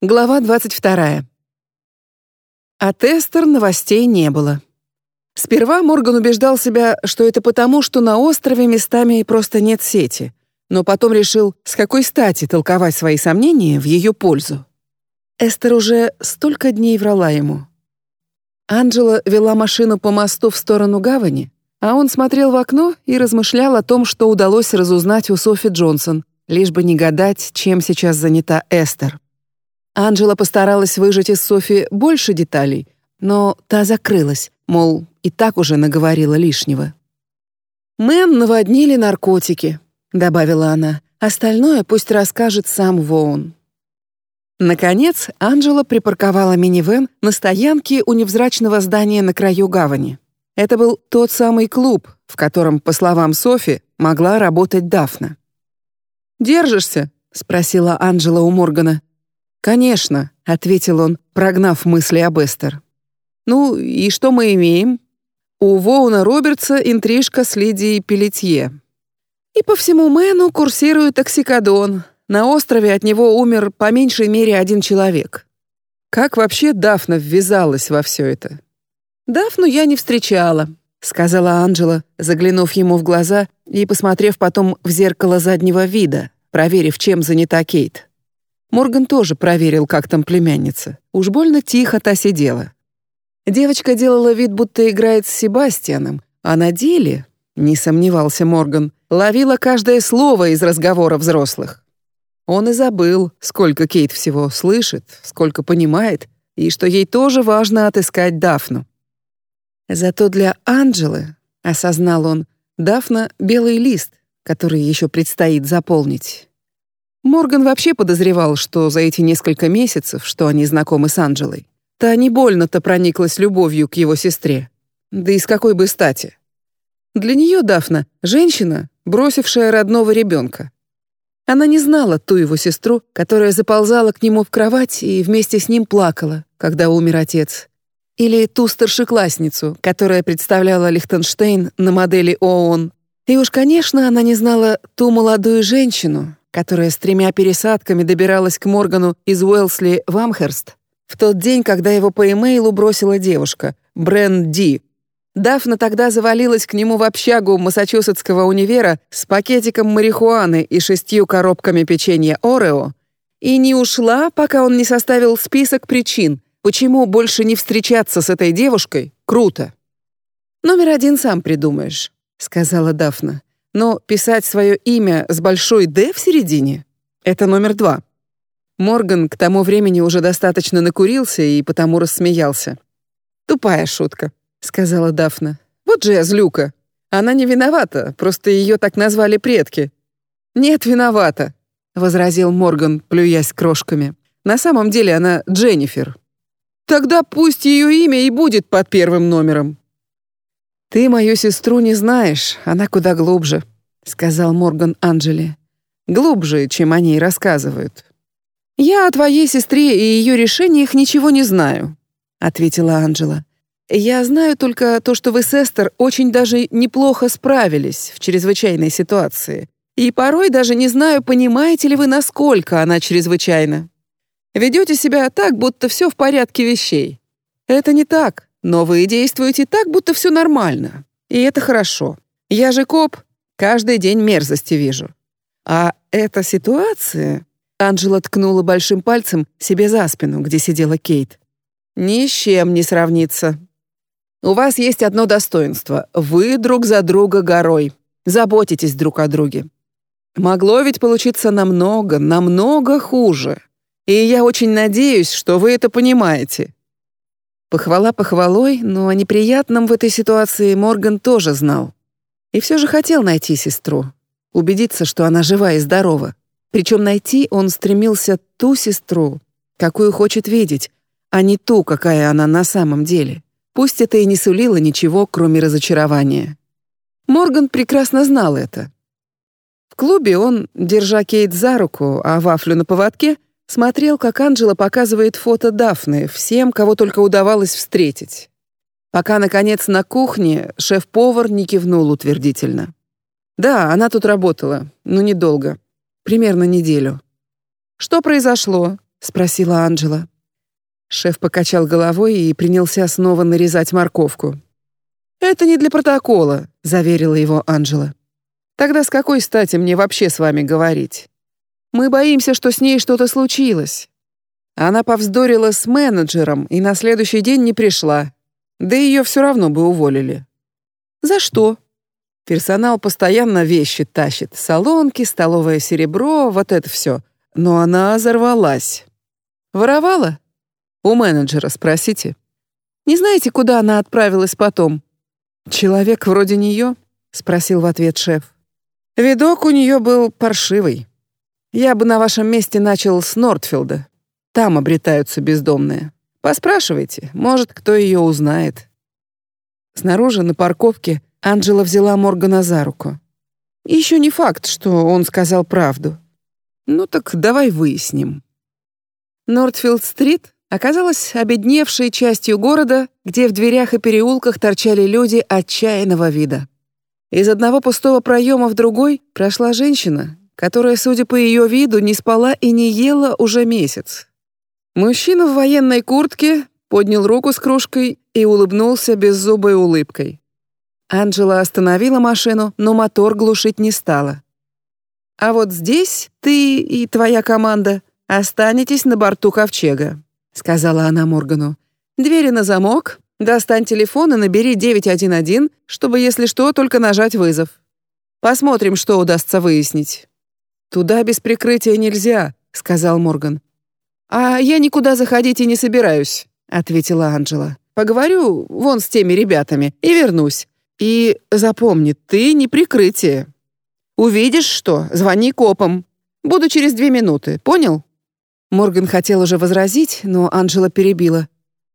Глава 22. От Эстер новостей не было. Сперва Морган убеждал себя, что это потому, что на острове местами просто нет сети, но потом решил, с какой стати толковать свои сомнения в ее пользу. Эстер уже столько дней врала ему. Анджела вела машину по мосту в сторону гавани, а он смотрел в окно и размышлял о том, что удалось разузнать у Софи Джонсон, лишь бы не гадать, чем сейчас занята Эстер. Анжела постаралась выжать из Софи больше деталей, но та закрылась, мол, и так уже наговорила лишнего. «Мэн наводнили наркотики», — добавила она. «Остальное пусть расскажет сам Воун». Наконец, Анжела припарковала минивэн на стоянке у невзрачного здания на краю гавани. Это был тот самый клуб, в котором, по словам Софи, могла работать Дафна. «Держишься?» — спросила Анжела у Моргана. «Конечно», — ответил он, прогнав мысли об Эстер. «Ну, и что мы имеем?» У Воуна Робертса интрижка с Лидией Пелетье. И по всему Мэну курсирует оксикодон. На острове от него умер по меньшей мере один человек. Как вообще Дафна ввязалась во все это? Дафну я не встречала, сказала Анжела, заглянув ему в глаза и посмотрев потом в зеркало заднего вида, проверив, чем занята Кейт. Морган тоже проверил, как там племянница. Уж больно тихо та сидела. Девочка делала вид, будто играет с Себастьяном, а на деле, не сомневался Морган, ловила каждое слово из разговора взрослых. Он и забыл, сколько Кейт всего слышит, сколько понимает, и что ей тоже важно отыскать Дафну. Зато для Анджелы, осознал он, Дафна — белый лист, который еще предстоит заполнить. Морган вообще подозревал, что за эти несколько месяцев, что они знакомы с Анджелой, та не больно-то прониклась любовью к его сестре. Да и с какой бы стати? Для нее Дафна — женщина, бросившая родного ребенка. Она не знала ту его сестру, которая заползала к нему в кровать и вместе с ним плакала, когда умер отец. Или ту старшеклассницу, которая представляла Лихтенштейн на модели ООН. И уж, конечно, она не знала ту молодую женщину, которая с тремя пересадками добиралась к Моргану из Уэлсли в Амхерст, в тот день, когда его по имейлу бросила девушка, Брен Ди. Дафна тогда завалилась к нему в общагу Массачусетского универа с пакетиком марихуаны и шестью коробками печенья Орео и не ушла, пока он не составил список причин, почему больше не встречаться с этой девушкой круто. «Номер один сам придумаешь», — сказала Дафна. Но писать свое имя с большой «Д» в середине — это номер два. Морган к тому времени уже достаточно накурился и потому рассмеялся. «Тупая шутка», — сказала Дафна. «Вот же я злюка. Она не виновата, просто ее так назвали предки». «Нет, виновата», — возразил Морган, плюясь крошками. «На самом деле она Дженнифер». «Тогда пусть ее имя и будет под первым номером», «Ты мою сестру не знаешь, она куда глубже», — сказал Морган Анджели. «Глубже, чем о ней рассказывают». «Я о твоей сестре и ее решениях ничего не знаю», — ответила Анджела. «Я знаю только то, что вы с Эстер очень даже неплохо справились в чрезвычайной ситуации. И порой даже не знаю, понимаете ли вы, насколько она чрезвычайна. Ведете себя так, будто все в порядке вещей. Это не так. Но вы действуете так, будто все нормально. И это хорошо. Я же коп, каждый день мерзости вижу. А эта ситуация... Анжела ткнула большим пальцем себе за спину, где сидела Кейт. Ни с чем не сравнится. У вас есть одно достоинство. Вы друг за друга горой. Заботитесь друг о друге. Могло ведь получиться намного, намного хуже. И я очень надеюсь, что вы это понимаете. Похвала похвалой, но о неприятном в этой ситуации Морган тоже знал. И все же хотел найти сестру, убедиться, что она жива и здорова. Причем найти он стремился ту сестру, какую хочет видеть, а не ту, какая она на самом деле. Пусть это и не сулило ничего, кроме разочарования. Морган прекрасно знал это. В клубе он, держа Кейт за руку, а вафлю на поводке, Смотрел, как Анжела показывает фото Дафны всем, кого только удавалось встретить. Пока, наконец, на кухне шеф-повар не кивнул утвердительно. Да, она тут работала, но недолго. Примерно неделю. «Что произошло?» — спросила Анжела. Шеф покачал головой и принялся снова нарезать морковку. «Это не для протокола», — заверила его Анжела. «Тогда с какой стати мне вообще с вами говорить? Мы боимся, что с ней что-то случилось. Она повздорила с менеджером и на следующий день не пришла. Да ее все равно бы уволили». «За что?» Персонал постоянно вещи тащит. Солонки, столовое серебро, вот это все. Но она взорвалась. Воровала? У менеджера спросите. Не знаете, куда она отправилась потом? Человек вроде нее? Спросил в ответ шеф. Видок у нее был паршивый. Я бы на вашем месте начал с Нортфилда. Там обретаются бездомные. Поспрашивайте, может, кто ее узнает. Снаружи на парковке Анджела взяла Моргана за руку. Еще не факт, что он сказал правду. Ну так давай выясним. Нортфилд-стрит оказалась обедневшей частью города, где в дверях и переулках торчали люди отчаянного вида. Из одного пустого проема в другой прошла женщина, которая, судя по ее виду, не спала и не ела уже месяц. Мужчина в военной куртке поднял руку с кружкой и улыбнулся беззубой улыбкой. Анжела остановила машину, но мотор глушить не стала. «А вот здесь ты и твоя команда останетесь на борту ковчега», сказала она Моргану. «Двери на замок, достань телефон и набери 911, чтобы, если что, только нажать вызов. Посмотрим, что удастся выяснить». «Туда без прикрытия нельзя», — сказал Морган. «А я никуда заходить и не собираюсь», — ответила Анжела. «Поговорю вон с теми ребятами и вернусь. И запомни, ты не прикрытие. Увидишь что, звони копам. Буду через две минуты, понял?» Морган хотел уже возразить, но Анжела перебила.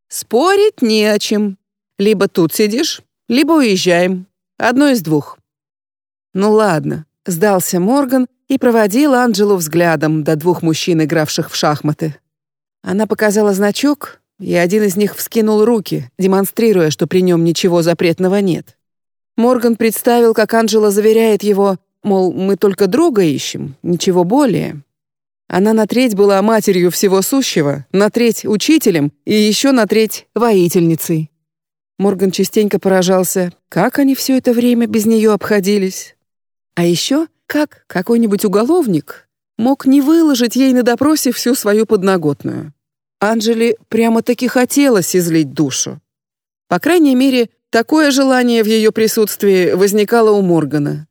«Спорить не о чем. Либо тут сидишь, либо уезжаем. Одно из двух». «Ну ладно», — сдался Морган и проводил Анжелу взглядом до двух мужчин, игравших в шахматы. Она показала значок, и один из них вскинул руки, демонстрируя, что при нем ничего запретного нет. Морган представил, как Анжела заверяет его, мол, мы только друга ищем, ничего более. Она на треть была матерью всего сущего, на треть учителем и еще на треть воительницей. Морган частенько поражался, как они все это время без нее обходились. А еще, как какой-нибудь уголовник мог не выложить ей на допросе всю свою подноготную. Анжели прямо-таки хотелось излить душу. По крайней мере, такое желание в ее присутствии возникало у Моргана.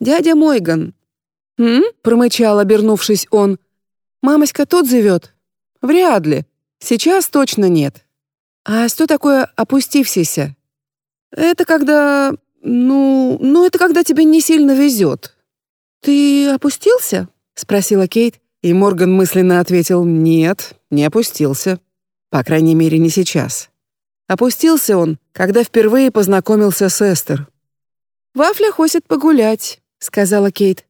«Дядя Мойган». «М?» — промычал, обернувшись он. «Мамоська тут живет?» «Вряд ли. Сейчас точно нет». «А что такое опустившийся?» «Это когда... Ну... Ну, это когда тебе не сильно везет». «Ты опустился?» — спросила Кейт, и Морган мысленно ответил «Нет, не опустился. По крайней мере, не сейчас». Опустился он, когда впервые познакомился с Эстер. «Вафля хочет погулять», — сказала Кейт.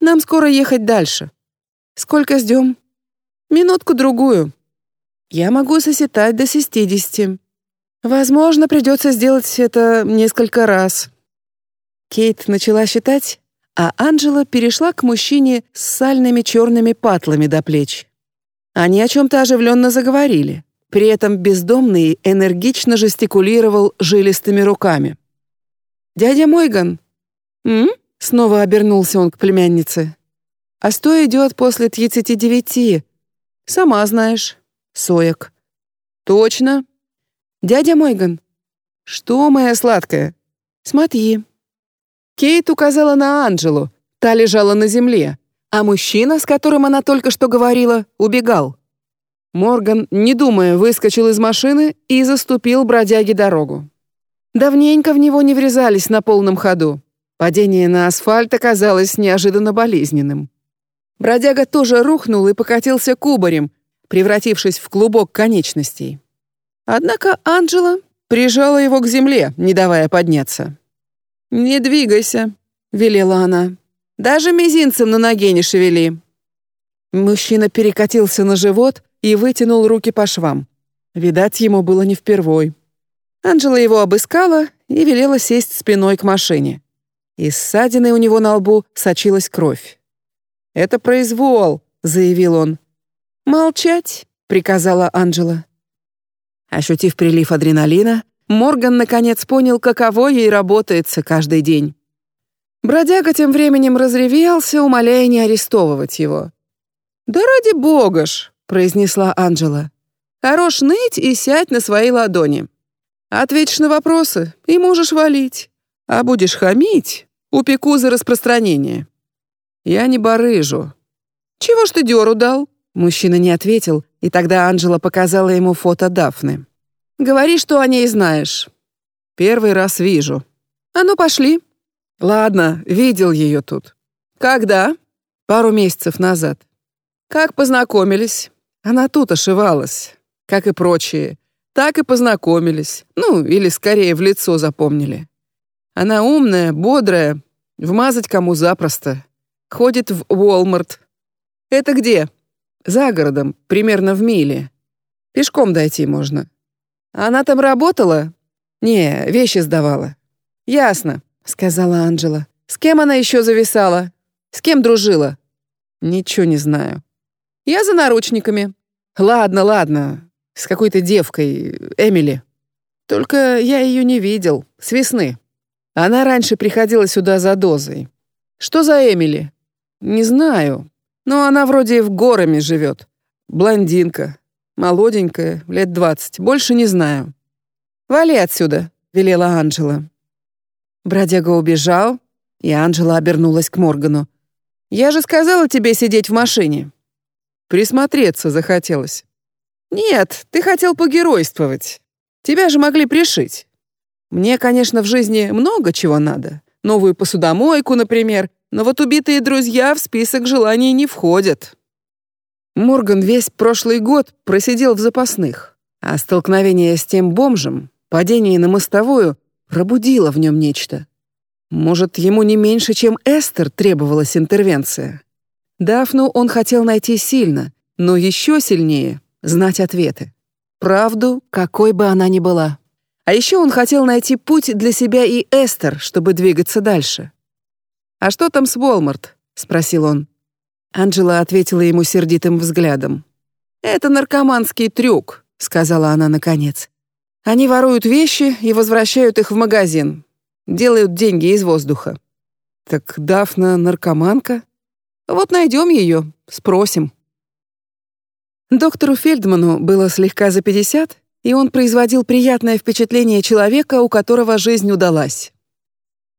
«Нам скоро ехать дальше». Сколько ждем? Минутку-другую. Я могу сосчитать до шестидесяти. Возможно, придется сделать это несколько раз. Кейт начала считать, а Анжела перешла к мужчине с сальными черными патлами до плеч. Они о чем-то оживленно заговорили. При этом бездомный энергично жестикулировал жилистыми руками. «Дядя Мойган!» «М?» — снова обернулся он к племяннице. А что идет после тридцати девяти? Сама знаешь. Соек. Точно. Дядя Мойган. Что, моя сладкая? Смотри. Кейт указала на Анджелу. Та лежала на земле, а мужчина, с которым она только что говорила, убегал. Морган, не думая, выскочил из машины и заступил бродяге дорогу. Давненько в него не врезались на полном ходу. Падение на асфальт оказалось неожиданно болезненным. Бродяга тоже рухнул и покатился кубарем, превратившись в клубок конечностей. Однако Анджела прижала его к земле, не давая подняться. «Не двигайся», — велела она. «Даже мизинцем на ноге не шевели». Мужчина перекатился на живот и вытянул руки по швам. Видать, ему было не впервой. Анжела его обыскала и велела сесть спиной к машине. Из ссадины у него на лбу сочилась кровь. «Это произвол», — заявил он. «Молчать», — приказала Анжела. Ощутив прилив адреналина, Морган наконец понял, каково ей работается каждый день. Бродяга тем временем разревелся, умоляя не арестовывать его. «Да ради бога ж!» — произнесла Анжела. «Хорош ныть и сядь на свои ладони. Ответишь на вопросы и можешь валить. А будешь хамить — упеку за распространение». «Я не барыжу». «Чего ж ты дёру дал?» Мужчина не ответил, и тогда Анжела показала ему фото Дафны. «Говори, что о ней знаешь». «Первый раз вижу». «А ну, пошли». «Ладно, видел ее тут». «Когда?» «Пару месяцев назад». «Как познакомились?» «Она тут ошивалась, как и прочие. Так и познакомились. Ну, или скорее в лицо запомнили. Она умная, бодрая, вмазать кому запросто. Ходит в Уолмарт. Это где? За городом, примерно в миле. Пешком дойти можно. Она там работала? Не, вещи сдавала. Ясно, сказала Анжела. С кем она еще зависала? С кем дружила? Ничего не знаю. Я за наручниками. Ладно, ладно. С какой-то девкой, Эмили. Только я ее не видел. С весны. Она раньше приходила сюда за дозой. Что за Эмили? Не знаю. Но она вроде в горами живет. Блондинка. Молоденькая, лет двадцать. Больше не знаю. «Вали отсюда», — велела Анжела. Бродяга убежал, и Анжела обернулась к Моргану. «Я же сказала тебе сидеть в машине». Присмотреться захотелось. «Нет, ты хотел погеройствовать. Тебя же могли пришить. Мне, конечно, в жизни много чего надо. Новую посудомойку, например, но вот убитые друзья в список желаний не входят. Морган весь прошлый год просидел в запасных, а столкновение с тем бомжем, падение на мостовую, пробудило в нем нечто. Может, ему не меньше, чем Эстер, требовалась интервенция. Дафну он хотел найти сильно, но еще сильнее — знать ответы. Правду, какой бы она ни была. А еще он хотел найти путь для себя и Эстер, чтобы двигаться дальше. «А что там с Волмарт?» — спросил он. Анджела ответила ему сердитым взглядом. «Это наркоманский трюк», — сказала она наконец. «Они воруют вещи и возвращают их в магазин. Делают деньги из воздуха». «Так Дафна наркоманка?» «Вот найдем ее, спросим». Доктору Фельдману было слегка за пятьдесят, и он производил приятное впечатление человека, у которого жизнь удалась.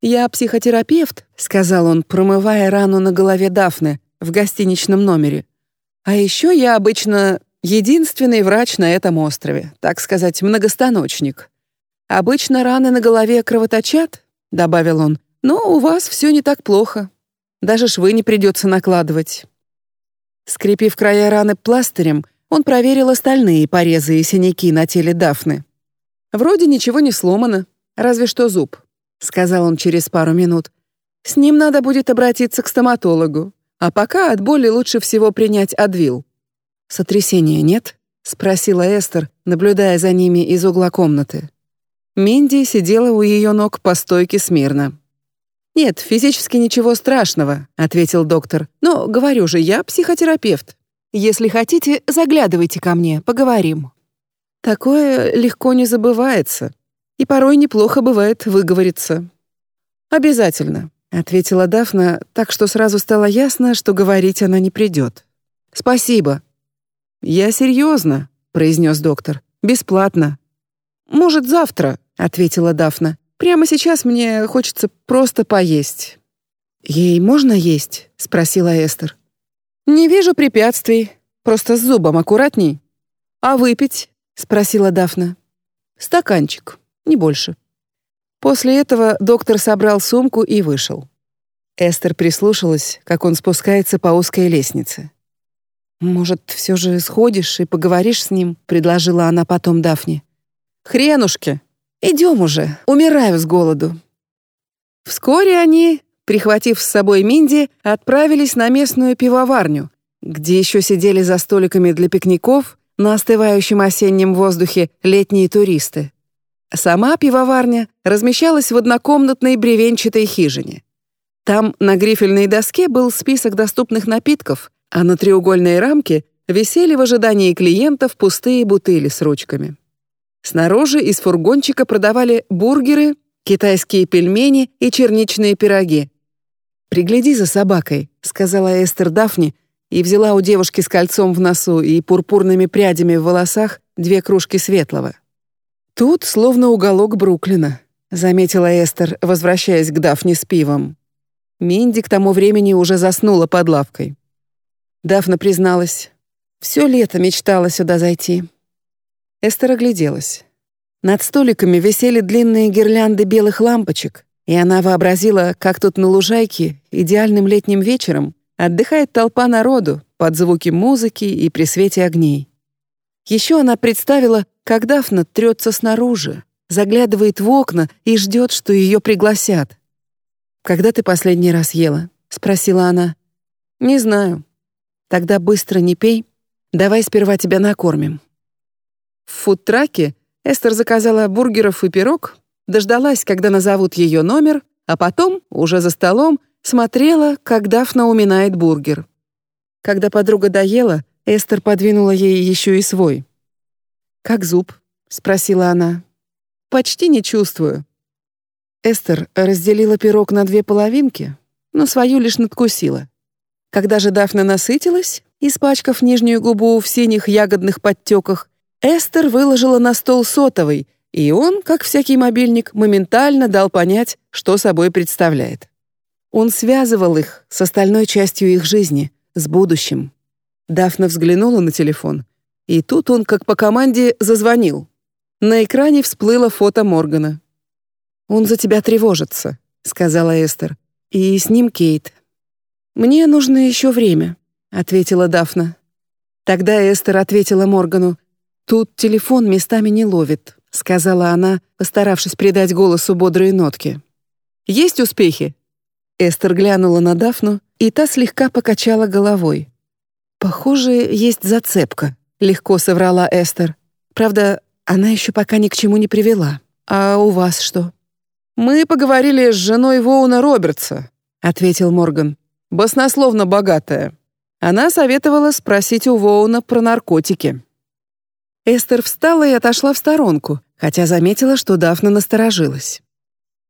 «Я психотерапевт», — сказал он, промывая рану на голове Дафны в гостиничном номере. «А еще я обычно единственный врач на этом острове, так сказать, многостаночник. Обычно раны на голове кровоточат», — добавил он, «но у вас все не так плохо. Даже швы не придется накладывать». Скрепив края раны пластырем, он проверил остальные порезы и синяки на теле Дафны. Вроде ничего не сломано, разве что зуб сказал он через пару минут. С ним надо будет обратиться к стоматологу, а пока от боли лучше всего принять Адвил. Сотрясения нет? спросила Эстер, наблюдая за ними из угла комнаты. Минди сидела у ее ног по стойке смирно. «Нет, физически ничего страшного», — ответил доктор. «Но, говорю же, я психотерапевт. Если хотите, заглядывайте ко мне, поговорим». Такое легко не забывается и порой неплохо бывает выговориться. «Обязательно», — ответила Дафна, так что сразу стало ясно, что говорить она не придет. «Спасибо». «Я серьезно», — произнес доктор. «Бесплатно». «Может, завтра», — ответила Дафна. «Прямо сейчас мне хочется просто поесть». «Ей можно есть?» — спросила Эстер. «Не вижу препятствий. Просто с зубом аккуратней». «А выпить?» — спросила Дафна. «Стаканчик» не больше. После этого доктор собрал сумку и вышел. Эстер прислушалась, как он спускается по узкой лестнице. «Может, все же сходишь и поговоришь с ним?» — предложила она потом Дафне. «Хренушки! Идем уже, умираю с голоду». Вскоре они, прихватив с собой Минди, отправились на местную пивоварню, где еще сидели за столиками для пикников на остывающем осеннем воздухе летние туристы. Сама пивоварня размещалась в однокомнатной бревенчатой хижине. Там на грифельной доске был список доступных напитков, а на треугольной рамке висели в ожидании клиентов пустые бутыли с ручками. Снаружи из фургончика продавали бургеры, китайские пельмени и черничные пироги. «Пригляди за собакой», — сказала Эстер Дафни и взяла у девушки с кольцом в носу и пурпурными прядями в волосах две кружки светлого. «Тут словно уголок Бруклина», — заметила Эстер, возвращаясь к Дафне с пивом. Минди к тому времени уже заснула под лавкой. Дафна призналась. «Все лето мечтала сюда зайти». Эстер огляделась. Над столиками висели длинные гирлянды белых лампочек, и она вообразила, как тут на лужайке идеальным летним вечером отдыхает толпа народу под звуки музыки и при свете огней. Еще она представила, как Дафна трется снаружи, заглядывает в окна и ждет, что ее пригласят. «Когда ты последний раз ела?» — спросила она. «Не знаю». «Тогда быстро не пей. Давай сперва тебя накормим». В фудтраке Эстер заказала бургеров и пирог, дождалась, когда назовут ее номер, а потом, уже за столом, смотрела, как Дафна уминает бургер. Когда подруга доела, Эстер подвинула ей еще и свой. «Как зуб?» — спросила она. «Почти не чувствую». Эстер разделила пирог на две половинки, но свою лишь надкусила. Когда же Дафна насытилась, испачкав нижнюю губу в синих ягодных подтеках, Эстер выложила на стол сотовый, и он, как всякий мобильник, моментально дал понять, что собой представляет. Он связывал их с остальной частью их жизни, с будущим. Дафна взглянула на телефон, и тут он, как по команде, зазвонил. На экране всплыло фото Моргана. «Он за тебя тревожится», — сказала Эстер. «И с ним Кейт». «Мне нужно еще время», — ответила Дафна. Тогда Эстер ответила Моргану. «Тут телефон местами не ловит», — сказала она, постаравшись придать голосу бодрые нотки. «Есть успехи?» Эстер глянула на Дафну, и та слегка покачала головой. «Похоже, есть зацепка», — легко соврала Эстер. «Правда, она еще пока ни к чему не привела. А у вас что?» «Мы поговорили с женой Воуна Робертса», — ответил Морган. «Баснословно богатая. Она советовала спросить у Воуна про наркотики». Эстер встала и отошла в сторонку, хотя заметила, что Дафна насторожилась.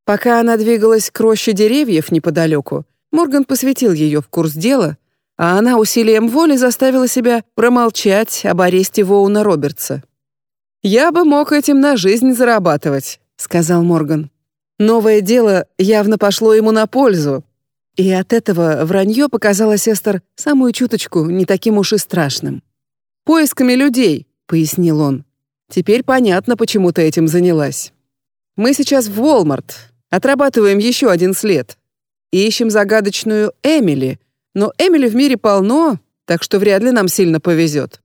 Пока она двигалась к роще деревьев неподалеку, Морган посвятил ее в курс дела, а она усилием воли заставила себя промолчать об аресте Воуна Робертса. «Я бы мог этим на жизнь зарабатывать», — сказал Морган. Новое дело явно пошло ему на пользу, и от этого вранье показалось Эстер самую чуточку не таким уж и страшным. «Поисками людей», — пояснил он. «Теперь понятно, почему ты этим занялась. Мы сейчас в Walmart, отрабатываем еще один след. Ищем загадочную Эмили, но Эмили в мире полно, так что вряд ли нам сильно повезет».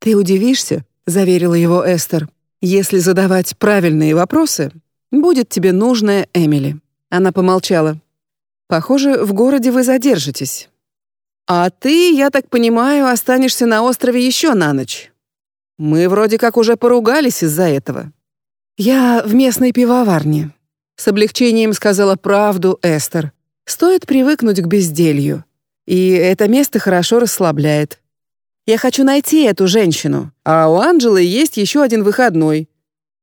«Ты удивишься», — заверила его Эстер. «Если задавать правильные вопросы, будет тебе нужная Эмили». Она помолчала. «Похоже, в городе вы задержитесь. А ты, я так понимаю, останешься на острове еще на ночь. Мы вроде как уже поругались из-за этого. Я в местной пивоварне. С облегчением сказала правду Эстер. Стоит привыкнуть к безделью. И это место хорошо расслабляет. Я хочу найти эту женщину, а у Анжелы есть еще один выходной.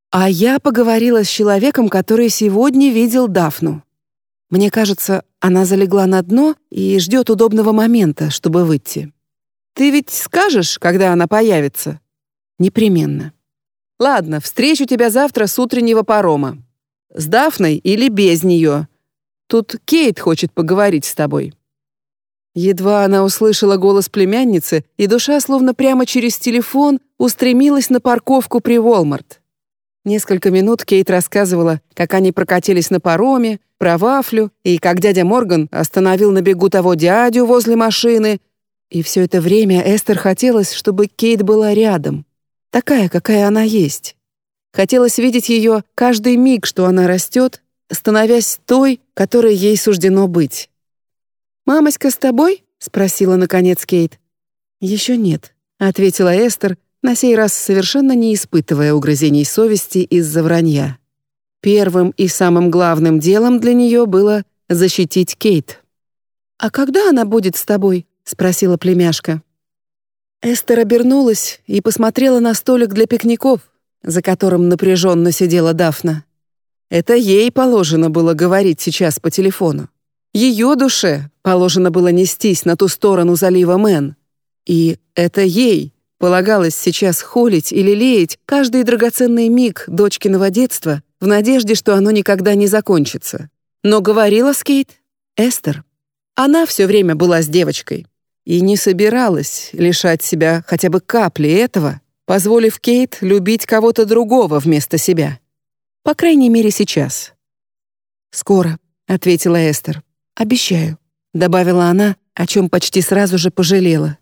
А я поговорила с человеком, который сегодня видел Дафну. Мне кажется, она залегла на дно и ждет удобного момента, чтобы выйти. Ты ведь скажешь, когда она появится? Непременно. Ладно, встречу тебя завтра с утреннего парома. С Дафной или без нее. Тут Кейт хочет поговорить с тобой». Едва она услышала голос племянницы, и душа, словно прямо через телефон, устремилась на парковку при Walmart. Несколько минут Кейт рассказывала, как они прокатились на пароме, про вафлю, и как дядя Морган остановил на бегу того дядю возле машины. И все это время Эстер хотелось, чтобы Кейт была рядом, такая, какая она есть. Хотелось видеть ее каждый миг, что она растет, становясь той, которой ей суждено быть. «Мамоська с тобой?» — спросила, наконец, Кейт. «Еще нет», — ответила Эстер, на сей раз совершенно не испытывая угрызений совести из-за вранья. Первым и самым главным делом для нее было защитить Кейт. «А когда она будет с тобой?» — спросила племяшка. Эстер обернулась и посмотрела на столик для пикников, за которым напряженно сидела Дафна. Это ей положено было говорить сейчас по телефону. Ее душе положено было нестись на ту сторону залива Мэн. И это ей полагалось сейчас холить или леять каждый драгоценный миг дочкиного детства в надежде, что оно никогда не закончится. Но говорила Скейт Эстер. Она все время была с девочкой и не собиралась лишать себя хотя бы капли этого, позволив Кейт любить кого-то другого вместо себя. По крайней мере, сейчас. «Скоро», — ответила Эстер. «Обещаю», — добавила она, о чем почти сразу же пожалела.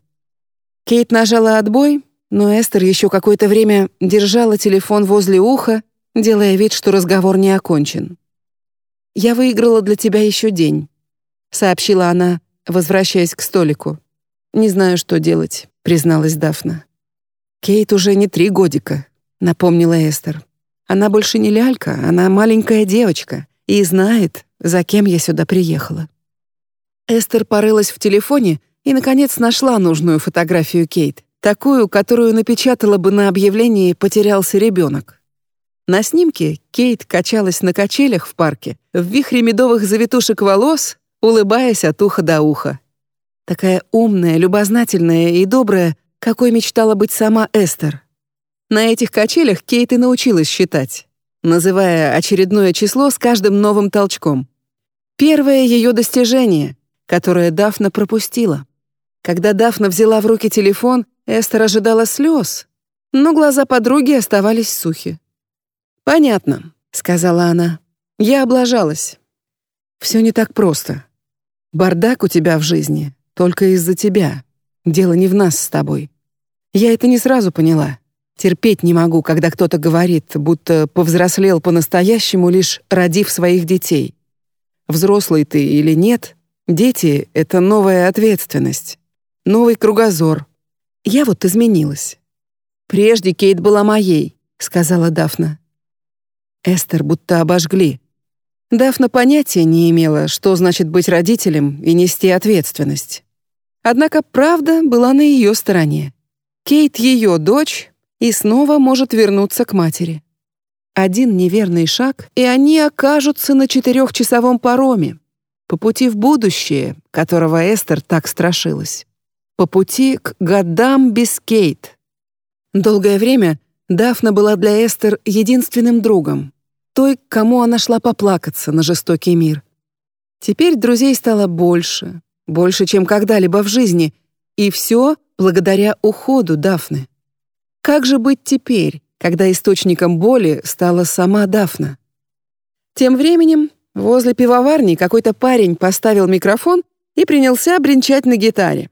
Кейт нажала отбой, но Эстер еще какое-то время держала телефон возле уха, делая вид, что разговор не окончен. «Я выиграла для тебя еще день», — сообщила она, возвращаясь к столику. «Не знаю, что делать», — призналась Дафна. «Кейт уже не три годика», — напомнила Эстер. «Она больше не лялька, она маленькая девочка и знает, за кем я сюда приехала». Эстер порылась в телефоне и, наконец, нашла нужную фотографию Кейт, такую, которую напечатала бы на объявлении «Потерялся ребенок». На снимке Кейт качалась на качелях в парке, в вихре медовых завитушек волос, улыбаясь от уха до уха. Такая умная, любознательная и добрая, какой мечтала быть сама Эстер. На этих качелях Кейт и научилась считать, называя очередное число с каждым новым толчком. Первое ее достижение, которое Дафна пропустила. Когда Дафна взяла в руки телефон, Эстер ожидала слез, но глаза подруги оставались сухи. «Понятно», — сказала она. «Я облажалась. Все не так просто. Бардак у тебя в жизни, только из-за тебя. Дело не в нас с тобой. Я это не сразу поняла. Терпеть не могу, когда кто-то говорит, будто повзрослел по-настоящему, лишь родив своих детей. Взрослый ты или нет, дети — это новая ответственность, новый кругозор. Я вот изменилась. «Прежде Кейт была моей», — сказала Дафна. Эстер будто обожгли. Дафна понятия не имела, что значит быть родителем и нести ответственность. Однако правда была на ее стороне. Кейт — ее дочь и снова может вернуться к матери. Один неверный шаг, и они окажутся на четырехчасовом пароме, по пути в будущее, которого Эстер так страшилась. По пути к годам без Кейт. Долгое время Дафна была для Эстер единственным другом, той, к кому она шла поплакаться на жестокий мир. Теперь друзей стало больше, больше, чем когда-либо в жизни, и все благодаря уходу Дафны. Как же быть теперь, когда источником боли стала сама Дафна? Тем временем возле пивоварни какой-то парень поставил микрофон и принялся бренчать на гитаре.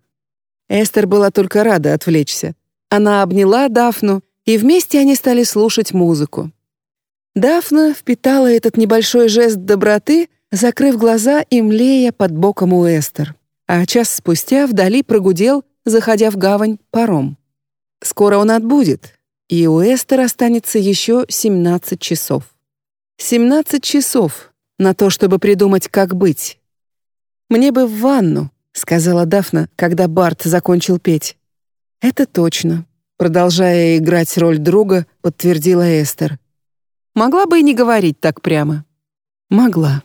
Эстер была только рада отвлечься. Она обняла Дафну, и вместе они стали слушать музыку. Дафна впитала этот небольшой жест доброты, закрыв глаза и млея под боком у Эстер. А час спустя вдали прогудел, заходя в гавань, паром. Скоро он отбудет, и у Эстер останется еще 17 часов. 17 часов на то, чтобы придумать, как быть. «Мне бы в ванну», — сказала Дафна, когда Барт закончил петь. «Это точно», — продолжая играть роль друга, подтвердила Эстер. Могла бы и не говорить так прямо. Могла.